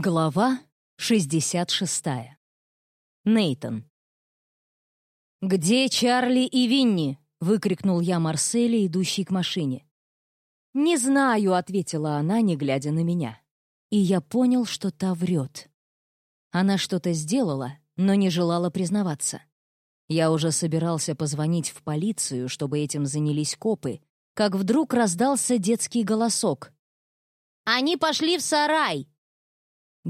Глава 66. Нейтон. «Где Чарли и Винни?» — выкрикнул я Марселе, идущей к машине. «Не знаю», — ответила она, не глядя на меня. И я понял, что та врет. Она что-то сделала, но не желала признаваться. Я уже собирался позвонить в полицию, чтобы этим занялись копы, как вдруг раздался детский голосок. «Они пошли в сарай!»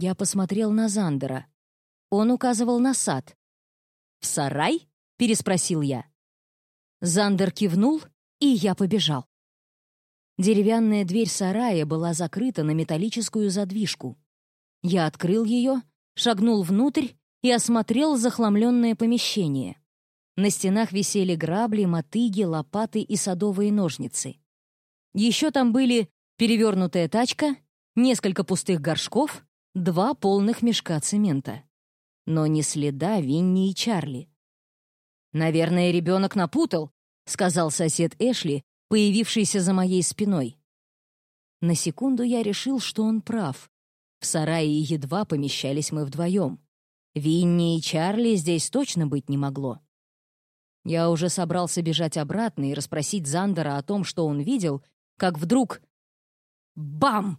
Я посмотрел на Зандера. Он указывал на сад. «В сарай?» — переспросил я. Зандер кивнул, и я побежал. Деревянная дверь сарая была закрыта на металлическую задвижку. Я открыл ее, шагнул внутрь и осмотрел захламленное помещение. На стенах висели грабли, мотыги, лопаты и садовые ножницы. Еще там были перевернутая тачка, несколько пустых горшков, два полных мешка цемента. Но ни следа Винни и Чарли. «Наверное, ребенок напутал», — сказал сосед Эшли, появившийся за моей спиной. На секунду я решил, что он прав. В сарае едва помещались мы вдвоем. Винни и Чарли здесь точно быть не могло. Я уже собрался бежать обратно и расспросить Зандера о том, что он видел, как вдруг... Бам!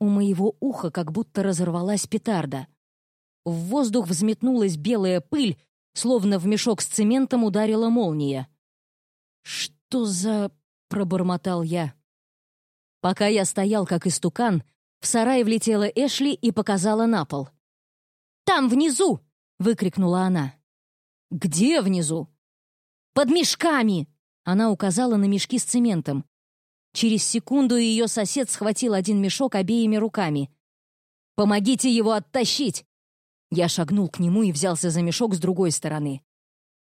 У моего уха как будто разорвалась петарда. В воздух взметнулась белая пыль, словно в мешок с цементом ударила молния. «Что за...» — пробормотал я. Пока я стоял как истукан, в сарай влетела Эшли и показала на пол. «Там, внизу!» — выкрикнула она. «Где внизу?» «Под мешками!» Она указала на мешки с цементом. Через секунду ее сосед схватил один мешок обеими руками. «Помогите его оттащить!» Я шагнул к нему и взялся за мешок с другой стороны.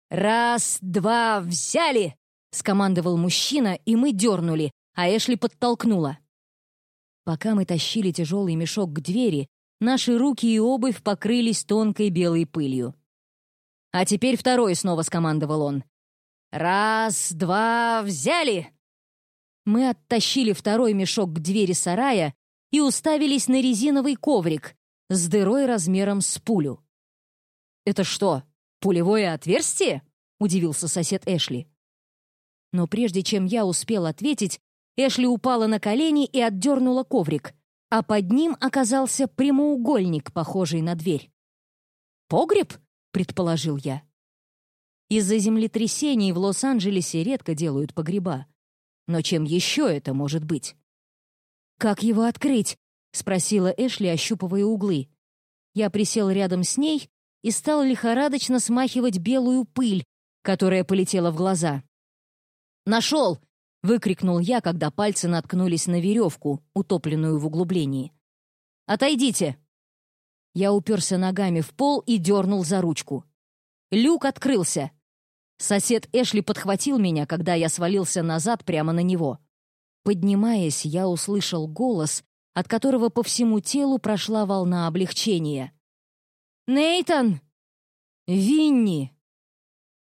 «Раз, два, взяли!» — скомандовал мужчина, и мы дернули, а Эшли подтолкнула. Пока мы тащили тяжелый мешок к двери, наши руки и обувь покрылись тонкой белой пылью. «А теперь второй», — снова скомандовал он. «Раз, два, взяли!» Мы оттащили второй мешок к двери сарая и уставились на резиновый коврик с дырой размером с пулю. «Это что, пулевое отверстие?» — удивился сосед Эшли. Но прежде чем я успел ответить, Эшли упала на колени и отдернула коврик, а под ним оказался прямоугольник, похожий на дверь. «Погреб?» — предположил я. Из-за землетрясений в Лос-Анджелесе редко делают погреба. Но чем еще это может быть? «Как его открыть?» — спросила Эшли, ощупывая углы. Я присел рядом с ней и стал лихорадочно смахивать белую пыль, которая полетела в глаза. «Нашел!» — выкрикнул я, когда пальцы наткнулись на веревку, утопленную в углублении. «Отойдите!» Я уперся ногами в пол и дернул за ручку. Люк открылся. Сосед Эшли подхватил меня, когда я свалился назад прямо на него. Поднимаясь, я услышал голос, от которого по всему телу прошла волна облегчения. «Нейтан!» «Винни!»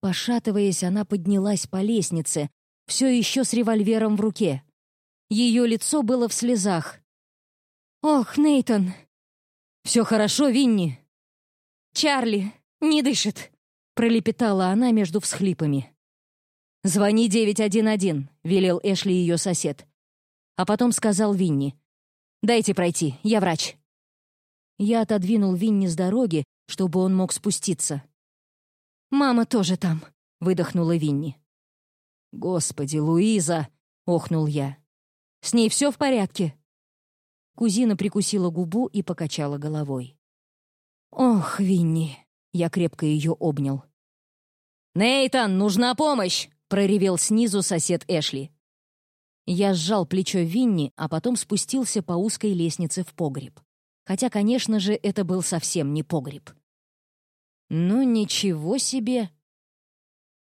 Пошатываясь, она поднялась по лестнице, все еще с револьвером в руке. Ее лицо было в слезах. «Ох, Нейтан!» «Все хорошо, Винни?» «Чарли не дышит!» Пролепетала она между всхлипами. «Звони 911», — велел Эшли ее сосед. А потом сказал Винни. «Дайте пройти, я врач». Я отодвинул Винни с дороги, чтобы он мог спуститься. «Мама тоже там», — выдохнула Винни. «Господи, Луиза!» — охнул я. «С ней все в порядке?» Кузина прикусила губу и покачала головой. «Ох, Винни!» — я крепко ее обнял. «Нейтан, нужна помощь!» — проревел снизу сосед Эшли. Я сжал плечо Винни, а потом спустился по узкой лестнице в погреб. Хотя, конечно же, это был совсем не погреб. Ну, ничего себе!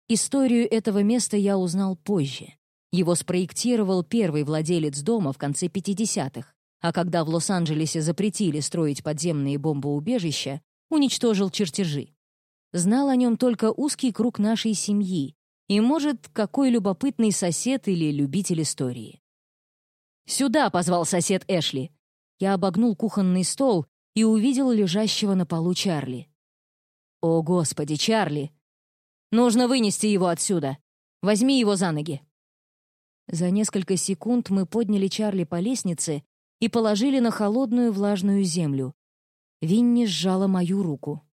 Историю этого места я узнал позже. Его спроектировал первый владелец дома в конце 50-х, а когда в Лос-Анджелесе запретили строить подземные бомбоубежища, уничтожил чертежи. Знал о нем только узкий круг нашей семьи и, может, какой любопытный сосед или любитель истории. «Сюда!» — позвал сосед Эшли. Я обогнул кухонный стол и увидел лежащего на полу Чарли. «О, Господи, Чарли! Нужно вынести его отсюда! Возьми его за ноги!» За несколько секунд мы подняли Чарли по лестнице и положили на холодную влажную землю. Винни сжала мою руку.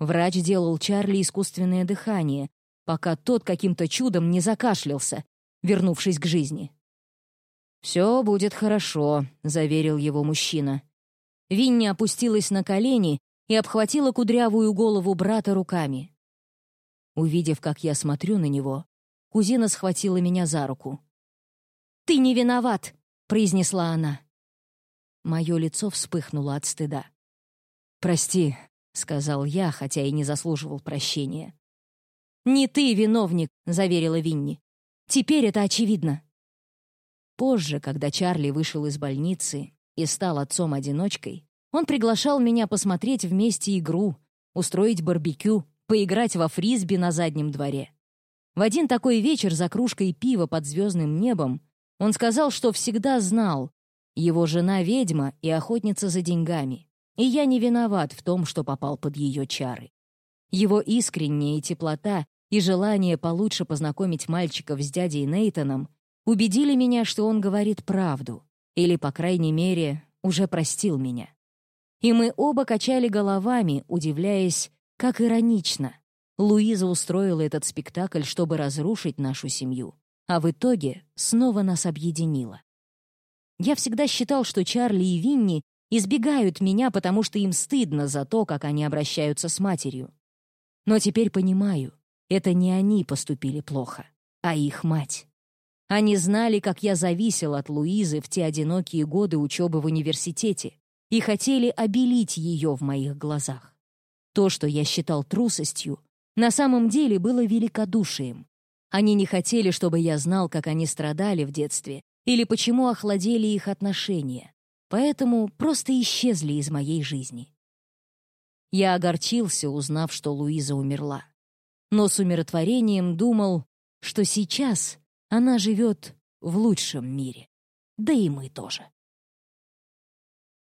Врач делал Чарли искусственное дыхание, пока тот каким-то чудом не закашлялся, вернувшись к жизни. «Все будет хорошо», — заверил его мужчина. Винни опустилась на колени и обхватила кудрявую голову брата руками. Увидев, как я смотрю на него, кузина схватила меня за руку. «Ты не виноват!» — произнесла она. Мое лицо вспыхнуло от стыда. «Прости», — сказал я, хотя и не заслуживал прощения. «Не ты виновник», — заверила Винни. «Теперь это очевидно». Позже, когда Чарли вышел из больницы и стал отцом-одиночкой, он приглашал меня посмотреть вместе игру, устроить барбекю, поиграть во фрисби на заднем дворе. В один такой вечер за кружкой пива под звездным небом он сказал, что всегда знал, его жена ведьма и охотница за деньгами, и я не виноват в том, что попал под ее чары. Его искренняя теплота и желание получше познакомить мальчиков с дядей Нейтоном убедили меня, что он говорит правду, или, по крайней мере, уже простил меня. И мы оба качали головами, удивляясь, как иронично. Луиза устроила этот спектакль, чтобы разрушить нашу семью, а в итоге снова нас объединила. Я всегда считал, что Чарли и Винни избегают меня, потому что им стыдно за то, как они обращаются с матерью. Но теперь понимаю, это не они поступили плохо, а их мать. Они знали, как я зависел от Луизы в те одинокие годы учебы в университете и хотели обелить ее в моих глазах. То, что я считал трусостью, на самом деле было великодушием. Они не хотели, чтобы я знал, как они страдали в детстве или почему охладели их отношения, поэтому просто исчезли из моей жизни. Я огорчился, узнав, что Луиза умерла. Но с умиротворением думал, что сейчас она живет в лучшем мире. Да и мы тоже.